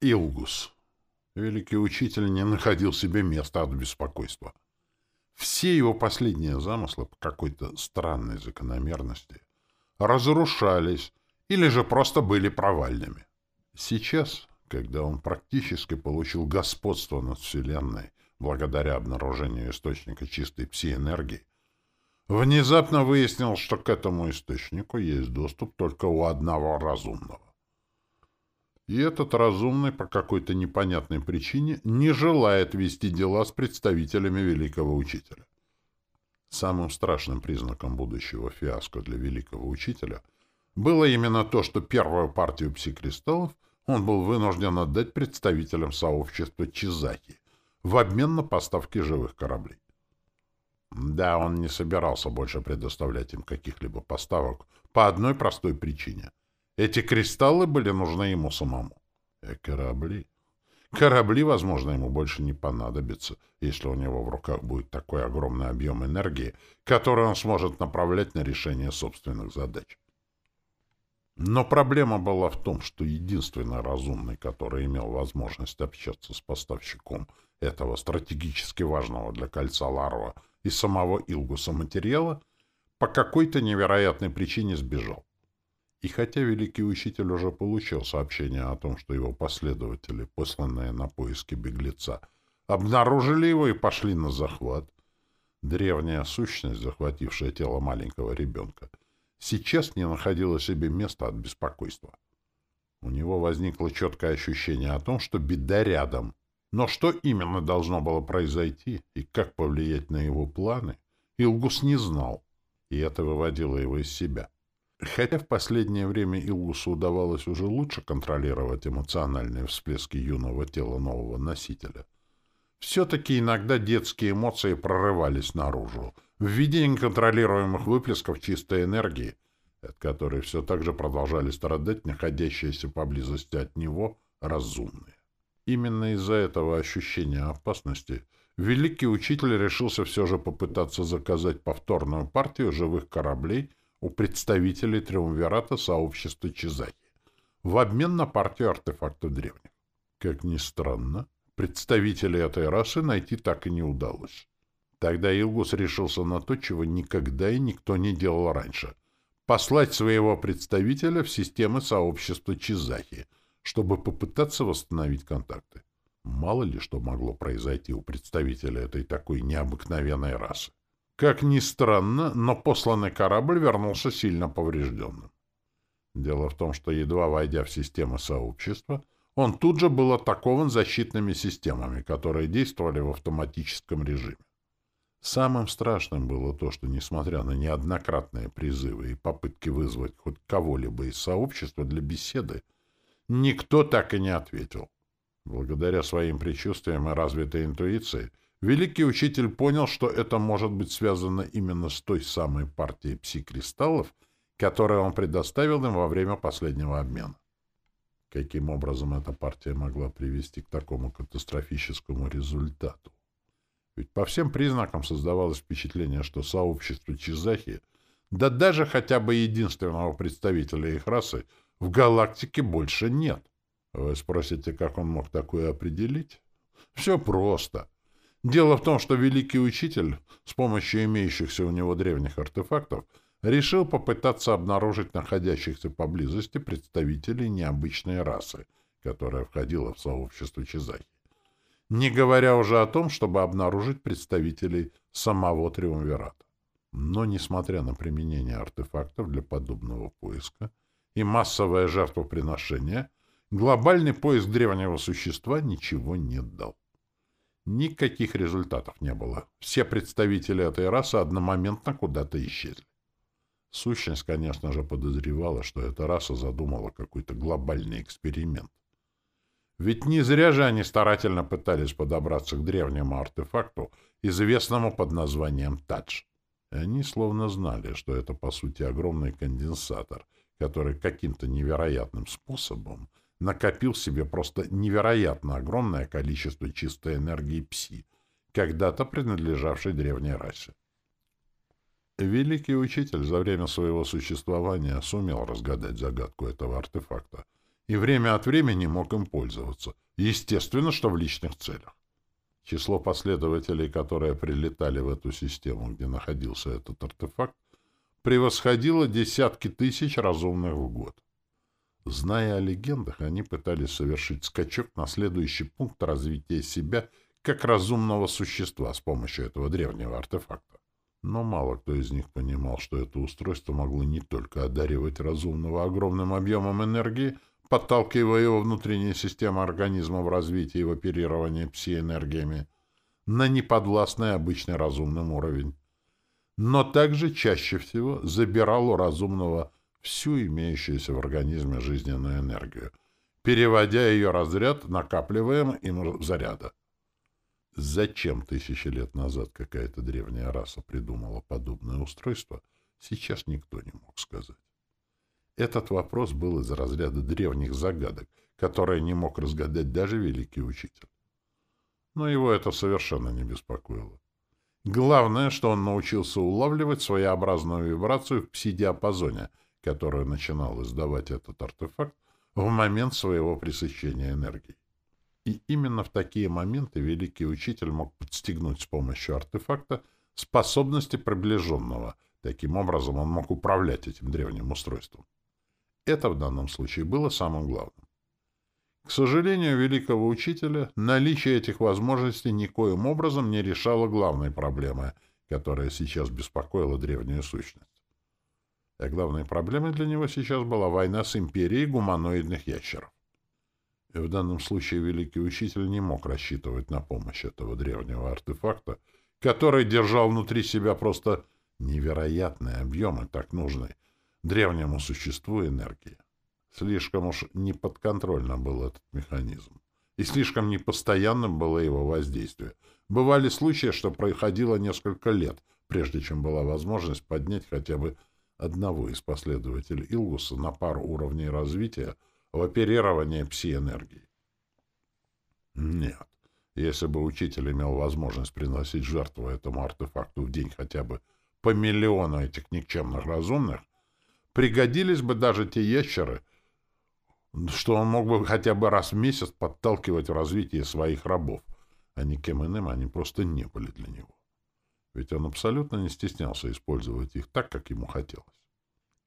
Илгус. Великий учитель не находил себе места от беспокойства. Все его последние замыслы по какой-то странной закономерности разрушались или же просто были провальными. Сейчас, когда он практически получил господство над Вселенной благодаря обнаружению источника чистой пси-энергии, внезапно выяснил, что к этому источнику есть доступ только у одного разумного. И этот разумный по какой-то непонятной причине не желает вести дела с представителями великого учителя. Самым страшным признаком будущего фиаско для великого учителя было именно то, что первую партию псикристаллов он был вынужден отдать представителям сообщества Чизаки в обмен на поставки живых кораблей. Да, он не собирался больше предоставлять им каких-либо поставок по одной простой причине. Эти кристаллы были нужны ему самому. И корабли... Корабли, возможно, ему больше не понадобятся, если у него в руках будет такой огромный объем энергии, который он сможет направлять на решение собственных задач. Но проблема была в том, что единственный разумный, который имел возможность общаться с поставщиком этого стратегически важного для кольца Ларва и самого Илгуса материала, по какой-то невероятной причине сбежал. И хотя великий учитель уже получил сообщение о том, что его последователи, посланные на поиски беглеца, обнаружили его и пошли на захват, древняя сущность, захватившая тело маленького ребенка, сейчас не находила себе места от беспокойства. У него возникло четкое ощущение о том, что беда рядом. Но что именно должно было произойти и как повлиять на его планы, Илгус не знал, и это выводило его из себя. Хотя в последнее время Илгусу удавалось уже лучше контролировать эмоциональные всплески юного тела нового носителя, все-таки иногда детские эмоции прорывались наружу в виде неконтролируемых выплесков чистой энергии, от которой все так же продолжали страдать находящиеся поблизости от него разумные. Именно из-за этого ощущения опасности великий учитель решился все же попытаться заказать повторную партию живых кораблей у представителей Триумвирата сообщества Чизаки в обмен на партию артефактов древних. Как ни странно, представителей этой расы найти так и не удалось. Тогда Илгус решился на то, чего никогда и никто не делал раньше — послать своего представителя в системы сообщества Чизахи, чтобы попытаться восстановить контакты. Мало ли что могло произойти у представителя этой такой необыкновенной расы. Как ни странно, но посланный корабль вернулся сильно поврежденным. Дело в том, что, едва войдя в систему сообщества, он тут же был атакован защитными системами, которые действовали в автоматическом режиме. Самым страшным было то, что, несмотря на неоднократные призывы и попытки вызвать хоть кого-либо из сообщества для беседы, никто так и не ответил. Благодаря своим предчувствиям и развитой интуиции — Великий учитель понял, что это может быть связано именно с той самой партией пси-кристаллов, которую он предоставил им во время последнего обмена. Каким образом эта партия могла привести к такому катастрофическому результату? Ведь по всем признакам создавалось впечатление, что сообщество Чизахи, да даже хотя бы единственного представителя их расы, в галактике больше нет. Вы спросите, как он мог такое определить? Все просто. Дело в том, что великий учитель с помощью имеющихся у него древних артефактов решил попытаться обнаружить находящихся поблизости представителей необычной расы, которая входила в сообщество Чизахи. Не говоря уже о том, чтобы обнаружить представителей самого Триумвирата. Но, несмотря на применение артефактов для подобного поиска и массовое жертвоприношение, глобальный поиск древнего существа ничего не дал. Никаких результатов не было. Все представители этой расы одномоментно куда-то исчезли. Сущность, конечно же, подозревала, что эта раса задумала какой-то глобальный эксперимент. Ведь не зря же они старательно пытались подобраться к древнему артефакту, известному под названием Тадж. Они словно знали, что это, по сути, огромный конденсатор, который каким-то невероятным способом накопил себе просто невероятно огромное количество чистой энергии пси, когда-то принадлежавшей древней расе. Великий учитель за время своего существования сумел разгадать загадку этого артефакта и время от времени мог им пользоваться. Естественно, что в личных целях. Число последователей, которые прилетали в эту систему, где находился этот артефакт, превосходило десятки тысяч разумных в год. Зная о легендах, они пытались совершить скачок на следующий пункт развития себя как разумного существа с помощью этого древнего артефакта. Но мало кто из них понимал, что это устройство могло не только одаривать разумного огромным объемом энергии, подталкивая его внутренние системы организма в развитии и в оперировании пси-энергиями на неподвластный обычный разумным уровень. Но также чаще всего забирал у разумного всю имеющуюся в организме жизненную энергию, переводя ее разряд накапливаем им заряда. Зачем тысячи лет назад какая-то древняя раса придумала подобное устройство, сейчас никто не мог сказать. Этот вопрос был из разряда древних загадок, которые не мог разгадать даже великий учитель. Но его это совершенно не беспокоило. Главное, что он научился улавливать своеобразную вибрацию в пси-диапазоне, которую начинал издавать этот артефакт в момент своего пресыщения энергии. И именно в такие моменты великий учитель мог подстегнуть с помощью артефакта способности приближенного. Таким образом он мог управлять этим древним устройством. Это в данном случае было самым главным. К сожалению, великого учителя наличие этих возможностей никоим образом не решало главной проблемы, которая сейчас беспокоила древнюю сущность. А главной проблемой для него сейчас была война с империей гуманоидных ящеров. И в данном случае великий учитель не мог рассчитывать на помощь этого древнего артефакта, который держал внутри себя просто невероятные объемы так нужной древнему существу энергии. Слишком уж неподконтрольно был этот механизм. И слишком непостоянным было его воздействие. Бывали случаи, что проходило несколько лет, прежде чем была возможность поднять хотя бы одного из последователей Илгуса на пару уровней развития в оперировании пси-энергии. Нет. Если бы учитель имел возможность приносить жертву этому артефакту в день хотя бы по миллиону этих никчемных разумных, Пригодились бы даже те ящеры, что он мог бы хотя бы раз в месяц подталкивать в развитие своих рабов, а никем иным они просто не были для него. Ведь он абсолютно не стеснялся использовать их так, как ему хотелось.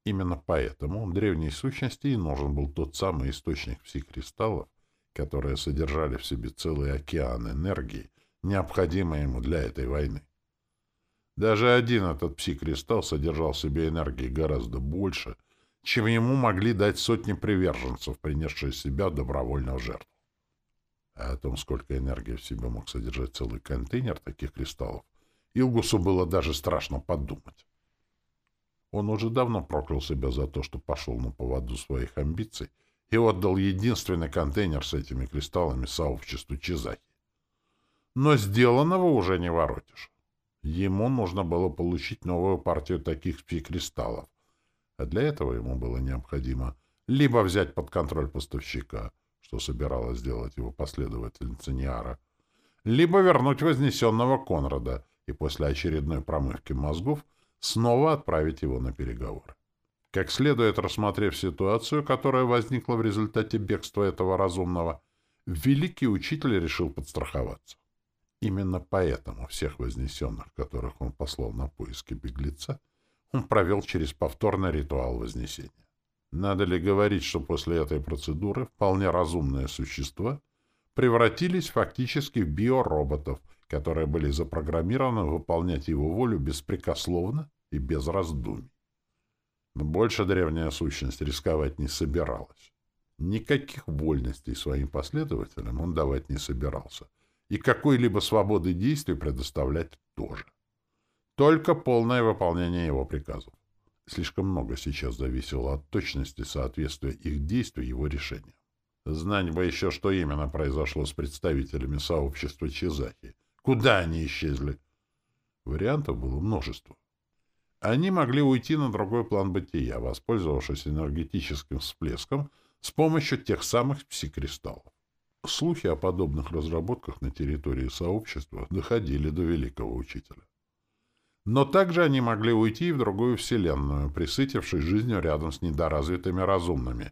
Именно поэтому в древней сущности и нужен был тот самый источник психкристаллов, которые содержали в себе целый океан энергии, необходимый ему для этой войны. Даже один этот пси-кристалл содержал в себе энергии гораздо больше, чем ему могли дать сотни приверженцев, принесшие себя добровольно в жертву. А о том, сколько энергии в себе мог содержать целый контейнер таких кристаллов, Илгусу было даже страшно подумать. Он уже давно проклял себя за то, что пошел на поводу своих амбиций и отдал единственный контейнер с этими кристаллами сообществу Чизахи. Но сделанного уже не воротишь. Ему нужно было получить новую партию таких пи-кристаллов, а для этого ему было необходимо либо взять под контроль поставщика, что собиралась сделать его последовательница Ниара, либо вернуть вознесенного Конрада и после очередной промывки мозгов снова отправить его на переговоры. Как следует рассмотрев ситуацию, которая возникла в результате бегства этого разумного, великий учитель решил подстраховаться. Именно поэтому всех вознесенных, которых он послал на поиски беглеца, он провел через повторный ритуал Вознесения. Надо ли говорить, что после этой процедуры вполне разумные существа превратились фактически в биороботов, которые были запрограммированы выполнять его волю беспрекословно и без раздумий. Но больше древняя сущность рисковать не собиралась. Никаких вольностей своим последователям он давать не собирался — и какой-либо свободы действий предоставлять тоже. Только полное выполнение его приказов. Слишком много сейчас зависело от точности соответствия их действий его решениям. Знать бы еще, что именно произошло с представителями сообщества Чизахи. Куда они исчезли? Вариантов было множество. Они могли уйти на другой план бытия, воспользовавшись энергетическим всплеском с помощью тех самых псикристаллов. Слухи о подобных разработках на территории сообщества доходили до великого учителя. Но также они могли уйти и в другую вселенную, присытившись жизнью рядом с недоразвитыми разумными,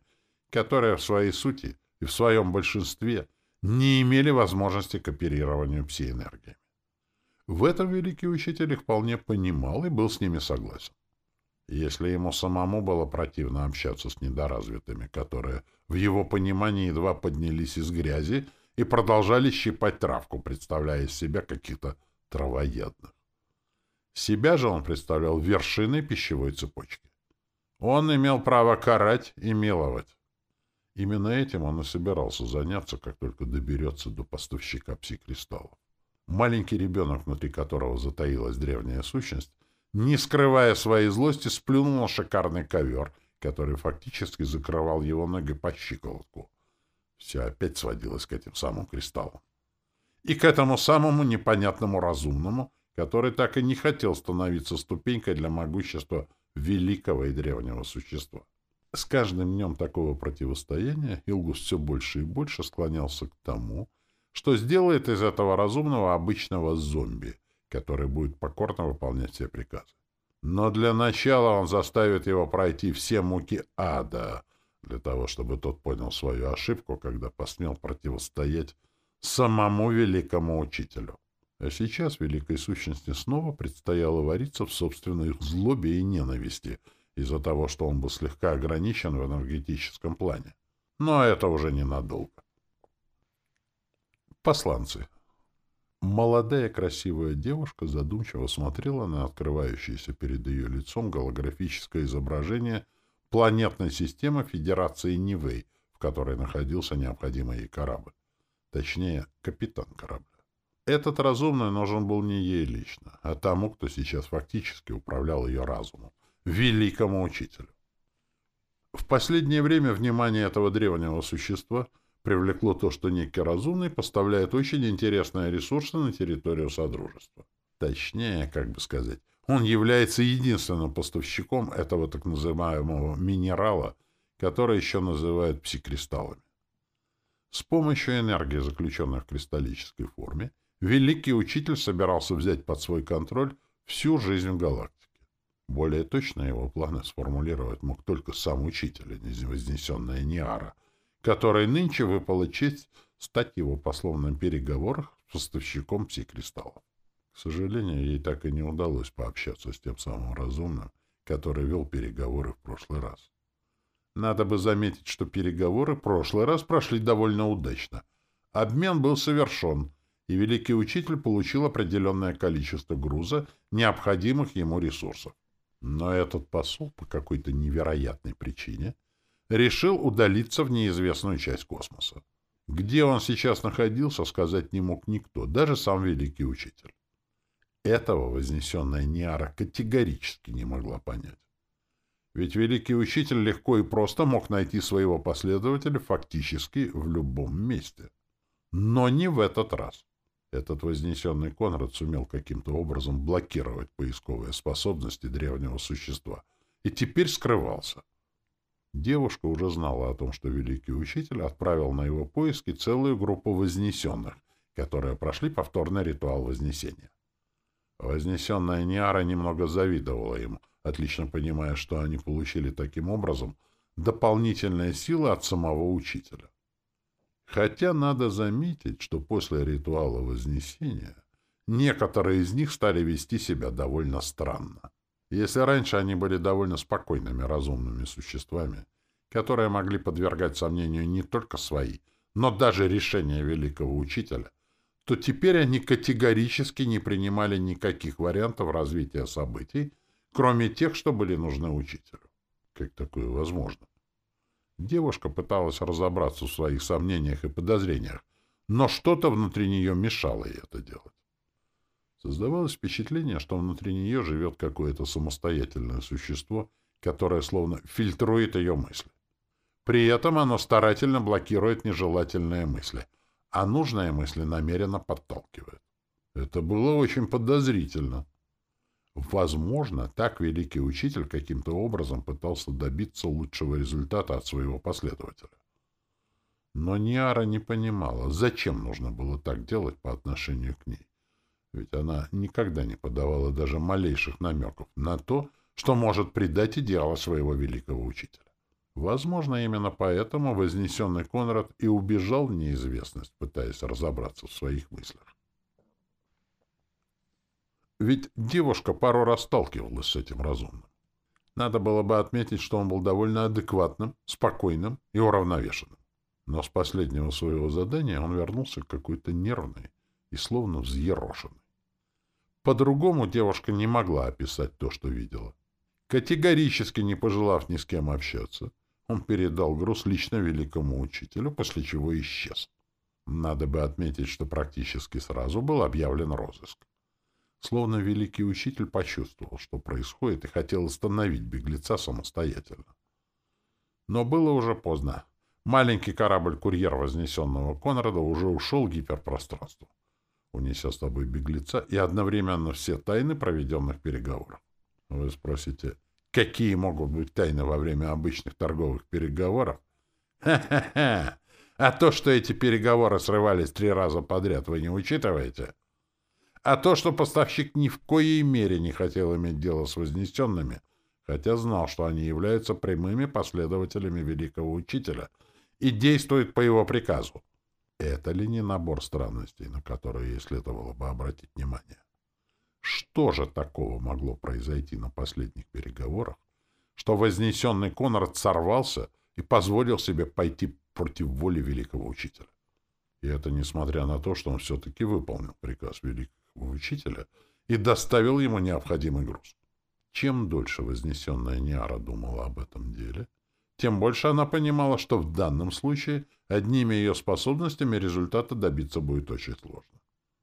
которые в своей сути и в своем большинстве не имели возможности к оперированию псиэнергиями. В этом великий учитель их вполне понимал и был с ними согласен. Если ему самому было противно общаться с недоразвитыми, которые в его понимании едва поднялись из грязи и продолжали щипать травку, представляя из себя каких-то травоядных. Себя же он представлял вершиной пищевой цепочки. Он имел право карать и миловать. Именно этим он и собирался заняться, как только доберется до поставщика пси-кристаллов. Маленький ребенок, внутри которого затаилась древняя сущность, не скрывая своей злости, сплюнул шикарный ковер, который фактически закрывал его ноги по щиколотку. Все опять сводилось к этим самым кристаллам. И к этому самому непонятному разумному, который так и не хотел становиться ступенькой для могущества великого и древнего существа. С каждым днем такого противостояния Илгус все больше и больше склонялся к тому, что сделает из этого разумного обычного зомби — который будет покорно выполнять все приказы. Но для начала он заставит его пройти все муки ада, для того, чтобы тот понял свою ошибку, когда посмел противостоять самому великому учителю. А сейчас великой сущности снова предстояло вариться в собственной злобе и ненависти из-за того, что он был слегка ограничен в энергетическом плане. Но это уже ненадолго. Посланцы. Молодая красивая девушка задумчиво смотрела на открывающееся перед ее лицом голографическое изображение планетной системы Федерации Нивэй, в которой находился необходимый ей корабль. Точнее, капитан корабля. Этот разумный нужен был не ей лично, а тому, кто сейчас фактически управлял ее разумом, великому учителю. В последнее время внимание этого древнего существа — привлекло то, что некий разумный поставляет очень интересные ресурсы на территорию Содружества. Точнее, как бы сказать, он является единственным поставщиком этого так называемого минерала, который еще называют псикристаллами. С помощью энергии, заключенной в кристаллической форме, великий учитель собирался взять под свой контроль всю жизнь в галактике. Более точно его планы сформулировать мог только сам учитель, а не вознесенная Ниара — которой нынче выпала честь стать его послом на переговорах с поставщиком пси-кристаллов. К сожалению, ей так и не удалось пообщаться с тем самым разумным, который вел переговоры в прошлый раз. Надо бы заметить, что переговоры в прошлый раз прошли довольно удачно. Обмен был совершен, и великий учитель получил определенное количество груза, необходимых ему ресурсов. Но этот посол по какой-то невероятной причине — решил удалиться в неизвестную часть космоса. Где он сейчас находился, сказать не мог никто, даже сам великий учитель. Этого вознесенная Ниара категорически не могла понять. Ведь великий учитель легко и просто мог найти своего последователя фактически в любом месте. Но не в этот раз. Этот вознесенный Конрад сумел каким-то образом блокировать поисковые способности древнего существа и теперь скрывался. Девушка уже знала о том, что великий учитель отправил на его поиски целую группу вознесенных, которые прошли повторный ритуал вознесения. Вознесенная Ниара немного завидовала ему, отлично понимая, что они получили таким образом дополнительные силы от самого учителя. Хотя надо заметить, что после ритуала Вознесения некоторые из них стали вести себя довольно странно. Если раньше они были довольно спокойными разумными существами, которые могли подвергать сомнению не только свои, но даже решения великого учителя, то теперь они категорически не принимали никаких вариантов развития событий, кроме тех, что были нужны учителю. Как такое возможно? Девушка пыталась разобраться в своих сомнениях и подозрениях, но что-то внутри нее мешало ей это делать. Создавалось впечатление, что внутри нее живет какое-то самостоятельное существо, которое словно фильтрует ее мысли. При этом оно старательно блокирует нежелательные мысли, а нужные мысли намеренно подталкивает. Это было очень подозрительно. Возможно, так великий учитель каким-то образом пытался добиться лучшего результата от своего последователя. Но Ниара не понимала, зачем нужно было так делать по отношению к ней ведь она никогда не подавала даже малейших намеков на то, что может предать идеалы своего великого учителя. Возможно, именно поэтому вознесенный Конрад и убежал в неизвестность, пытаясь разобраться в своих мыслях. Ведь девушка пару раз сталкивалась с этим разумным. Надо было бы отметить, что он был довольно адекватным, спокойным и уравновешенным. Но с последнего своего задания он вернулся какой-то нервный и словно взъерошенный. По-другому девушка не могла описать то, что видела. Категорически не пожелав ни с кем общаться, он передал груз лично великому учителю, после чего исчез. Надо бы отметить, что практически сразу был объявлен розыск. Словно великий учитель почувствовал, что происходит, и хотел остановить беглеца самостоятельно. Но было уже поздно. Маленький корабль-курьер вознесенного Конрада уже ушел в гиперпространство, унеся с собой беглеца и одновременно все тайны проведенных переговоров. Вы спросите, какие могут быть тайны во время обычных торговых переговоров? Ха-ха-ха! А то, что эти переговоры срывались три раза подряд, вы не учитываете? — а то, что поставщик ни в коей мере не хотел иметь дело с вознесенными, хотя знал, что они являются прямыми последователями великого учителя и действуют по его приказу. Это ли не набор странностей, на которые ей следовало бы обратить внимание? Что же такого могло произойти на последних переговорах, что вознесенный Конрад сорвался и позволил себе пойти против воли великого учителя? И это несмотря на то, что он все-таки выполнил приказ великого у учителя и доставил ему необходимый груз. Чем дольше вознесенная Ниара думала об этом деле, тем больше она понимала, что в данном случае одними ее способностями результата добиться будет очень сложно.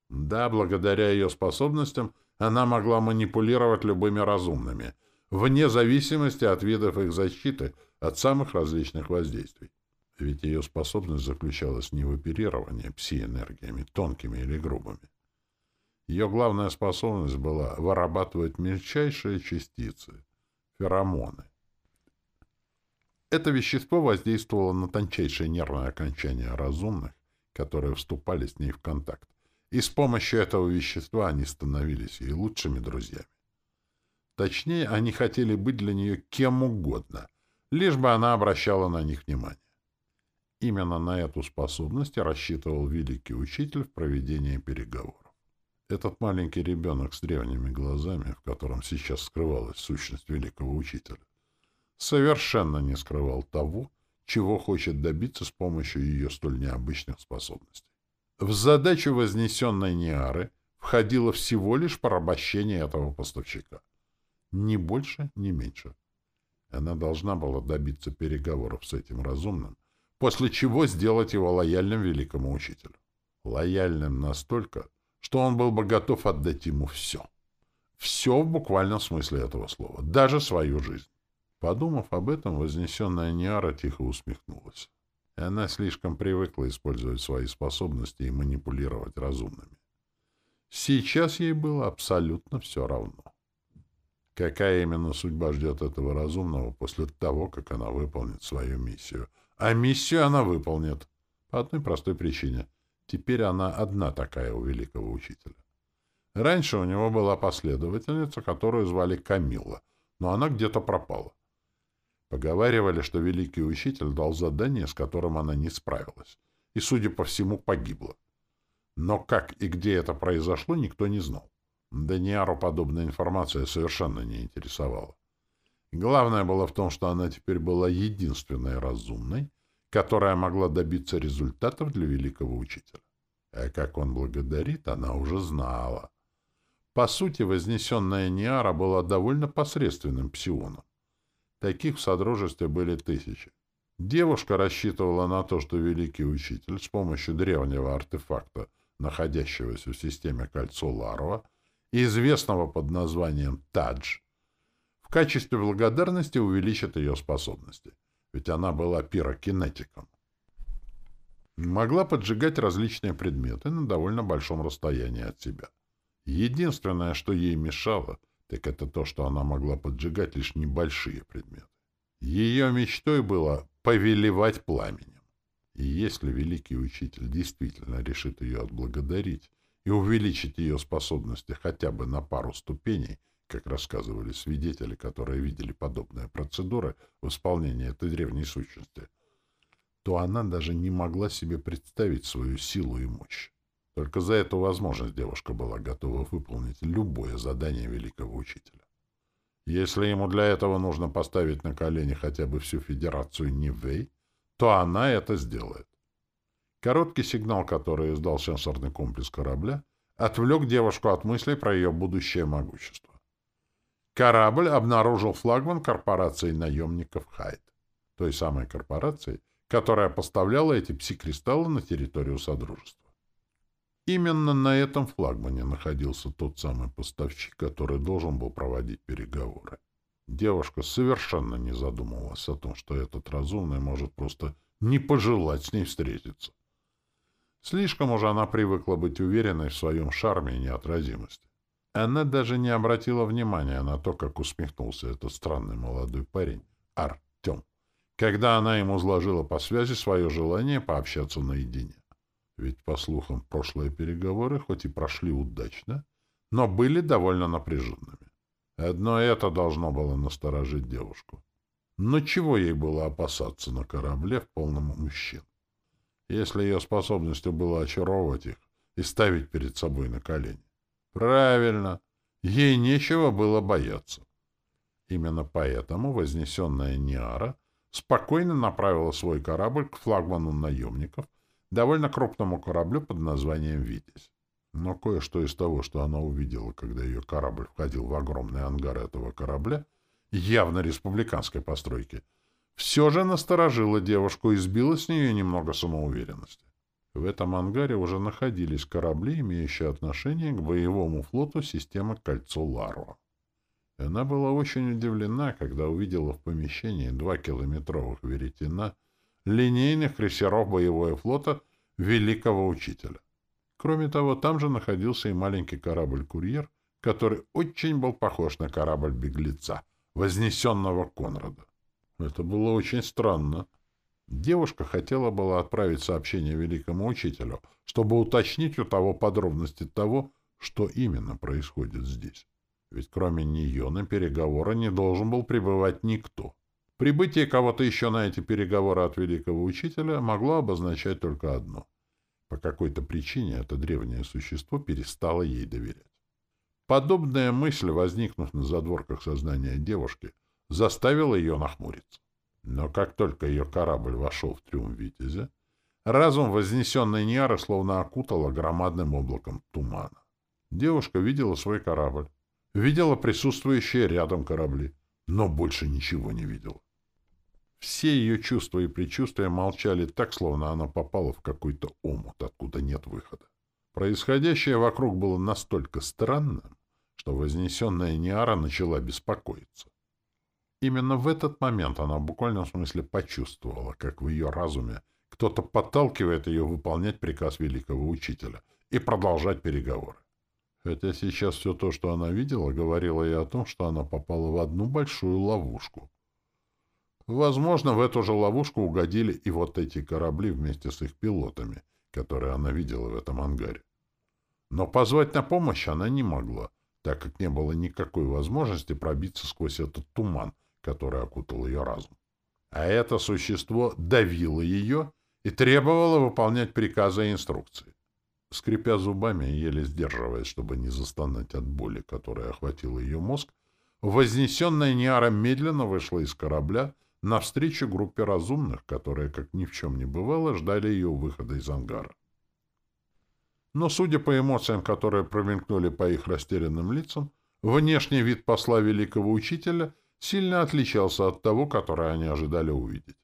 Да, благодаря ее способностям она могла манипулировать любыми разумными, вне зависимости от видов их защиты от самых различных воздействий. Ведь ее способность заключалась не в оперировании пси-энергиями, тонкими или грубыми, ее главная способность была вырабатывать мельчайшие частицы — феромоны. Это вещество воздействовало на тончайшие нервные окончания разумных, которые вступали с ней в контакт, и с помощью этого вещества они становились ей лучшими друзьями. Точнее, они хотели быть для нее кем угодно, лишь бы она обращала на них внимание. Именно на эту способность рассчитывал великий учитель в проведении переговоров. Этот маленький ребенок с древними глазами, в котором сейчас скрывалась сущность великого учителя, совершенно не скрывал того, чего хочет добиться с помощью ее столь необычных способностей. В задачу вознесенной Ниары входило всего лишь порабощение этого поставщика. Ни больше, ни меньше. Она должна была добиться переговоров с этим разумным, после чего сделать его лояльным великому учителю. Лояльным настолько, что он был бы готов отдать ему все. Все в буквальном смысле этого слова, даже свою жизнь. Подумав об этом, вознесенная Ниара тихо усмехнулась. Она слишком привыкла использовать свои способности и манипулировать разумными. Сейчас ей было абсолютно все равно. Какая именно судьба ждет этого разумного после того, как она выполнит свою миссию? А миссию она выполнит. По одной простой причине. Теперь она одна такая у великого учителя. Раньше у него была последовательница, которую звали Камилла, но она где-то пропала. Поговаривали, что великий учитель дал задание, с которым она не справилась, и, судя по всему, погибла. Но как и где это произошло, никто не знал. Даниару подобная информация совершенно не интересовала. Главное было в том, что она теперь была единственной разумной, которая могла добиться результатов для великого учителя. А как он благодарит, она уже знала. По сути, вознесенная Ниара была довольно посредственным псионом. Таких в Содружестве были тысячи. Девушка рассчитывала на то, что великий учитель с помощью древнего артефакта, находящегося в системе кольцо Ларова, известного под названием Тадж, в качестве благодарности увеличит ее способности — ведь она была пирокинетиком. Могла поджигать различные предметы на довольно большом расстоянии от себя. Единственное, что ей мешало, так это то, что она могла поджигать лишь небольшие предметы. Ее мечтой было повелевать пламенем. И если великий учитель действительно решит ее отблагодарить и увеличить ее способности хотя бы на пару ступеней, как рассказывали свидетели, которые видели подобные процедуры в исполнении этой древней сущности, то она даже не могла себе представить свою силу и мощь. Только за эту возможность девушка была готова выполнить любое задание великого учителя. Если ему для этого нужно поставить на колени хотя бы всю Федерацию Нивэй, то она это сделает. Короткий сигнал, который издал сенсорный комплекс корабля, отвлек девушку от мыслей про ее будущее могущество. Корабль обнаружил флагман корпорации наемников Хайд, той самой корпорации, которая поставляла эти пси-кристаллы на территорию Содружества. Именно на этом флагмане находился тот самый поставщик, который должен был проводить переговоры. Девушка совершенно не задумывалась о том, что этот разумный может просто не пожелать с ней встретиться. Слишком уже она привыкла быть уверенной в своем шарме и неотразимости. Она даже не обратила внимания на то, как усмехнулся этот странный молодой парень, Артем, когда она ему изложила по связи свое желание пообщаться наедине. Ведь, по слухам, прошлые переговоры хоть и прошли удачно, но были довольно напряженными. Одно это должно было насторожить девушку. Но чего ей было опасаться на корабле в полном мужчин? Если ее способностью было очаровывать их и ставить перед собой на колени. Правильно, ей нечего было бояться. Именно поэтому вознесенная Ниара спокойно направила свой корабль к флагману наемников, довольно крупному кораблю под названием «Витязь». Но кое-что из того, что она увидела, когда ее корабль входил в огромный ангар этого корабля, явно республиканской постройки, все же насторожило девушку и сбило с нее немного самоуверенности. В этом ангаре уже находились корабли, имеющие отношение к боевому флоту системы «Кольцо Ларва». Она была очень удивлена, когда увидела в помещении два километровых веретена — линейных крейсеров боевого флота Великого Учителя. Кроме того, там же находился и маленький корабль-курьер, который очень был похож на корабль беглеца, вознесенного Конрада. Это было очень странно. Девушка хотела было отправить сообщение великому учителю, чтобы уточнить у того подробности того, что именно происходит здесь. Ведь кроме нее на переговоры не должен был пребывать никто. Прибытие кого-то еще на эти переговоры от великого учителя могло обозначать только одно. По какой-то причине это древнее существо перестало ей доверять. Подобная мысль, возникнув на задворках сознания девушки, заставила ее нахмуриться. Но как только ее корабль вошел в трюм Витязя, разум вознесенной Ниары словно окутала громадным облаком тумана. Девушка видела свой корабль, видела присутствующие рядом корабли, но больше ничего не видела. Все ее чувства и предчувствия молчали так, словно она попала в какой-то омут, откуда нет выхода. Происходящее вокруг было настолько странным, что вознесенная Ниара начала беспокоиться. Именно в этот момент она в буквальном смысле почувствовала, как в ее разуме кто-то подталкивает ее выполнять приказ великого учителя и продолжать переговоры. Хотя сейчас все то, что она видела, говорило ей о том, что она попала в одну большую ловушку — Возможно, в эту же ловушку угодили и вот эти корабли вместе с их пилотами, которые она видела в этом ангаре. Но позвать на помощь она не могла, так как не было никакой возможности пробиться сквозь этот туман, который окутал ее разум. А это существо давило ее и требовало выполнять приказы и инструкции. Скрипя зубами и еле сдерживаясь, чтобы не застонать от боли, которая охватила ее мозг, вознесенная Ниара медленно вышла из корабля, навстречу группе разумных, которые, как ни в чем не бывало, ждали ее выхода из ангара. Но, судя по эмоциям, которые промелькнули по их растерянным лицам, внешний вид посла великого учителя сильно отличался от того, который они ожидали увидеть.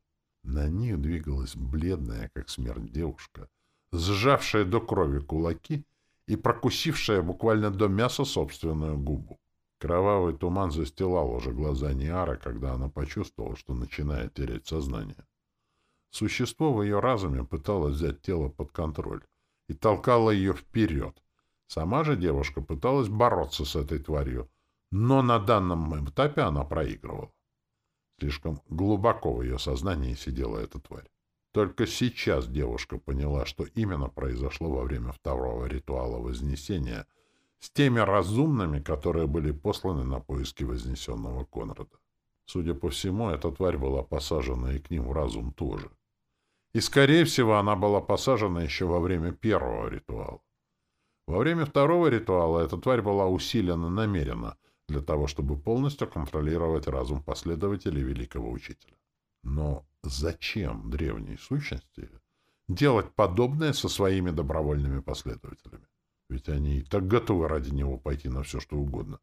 На них двигалась бледная, как смерть, девушка, сжавшая до крови кулаки и прокусившая буквально до мяса собственную губу. Кровавый туман застилал уже глаза Ниары, когда она почувствовала, что начинает терять сознание. Существо в ее разуме пыталось взять тело под контроль и толкало ее вперед. Сама же девушка пыталась бороться с этой тварью, но на данном этапе она проигрывала. Слишком глубоко в ее сознании сидела эта тварь. Только сейчас девушка поняла, что именно произошло во время второго ритуала Вознесения — с теми разумными, которые были посланы на поиски вознесенного Конрада. Судя по всему, эта тварь была посажена и к ним в разум тоже. И, скорее всего, она была посажена еще во время первого ритуала. Во время второго ритуала эта тварь была усилена намеренно для того, чтобы полностью контролировать разум последователей великого учителя. Но зачем древней сущности делать подобное со своими добровольными последователями? Ведь они и так готовы ради него пойти на все, что угодно.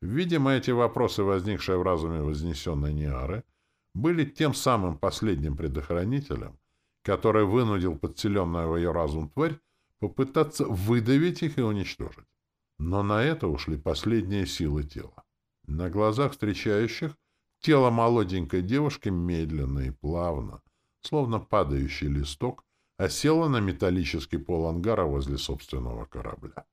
Видимо, эти вопросы, возникшие в разуме вознесенной Ниары, были тем самым последним предохранителем, который вынудил подселенную в ее разум тварь попытаться выдавить их и уничтожить. Но на это ушли последние силы тела. На глазах встречающих тело молоденькой девушки медленно и плавно, словно падающий листок, осело на металлический пол ангара возле собственного корабля.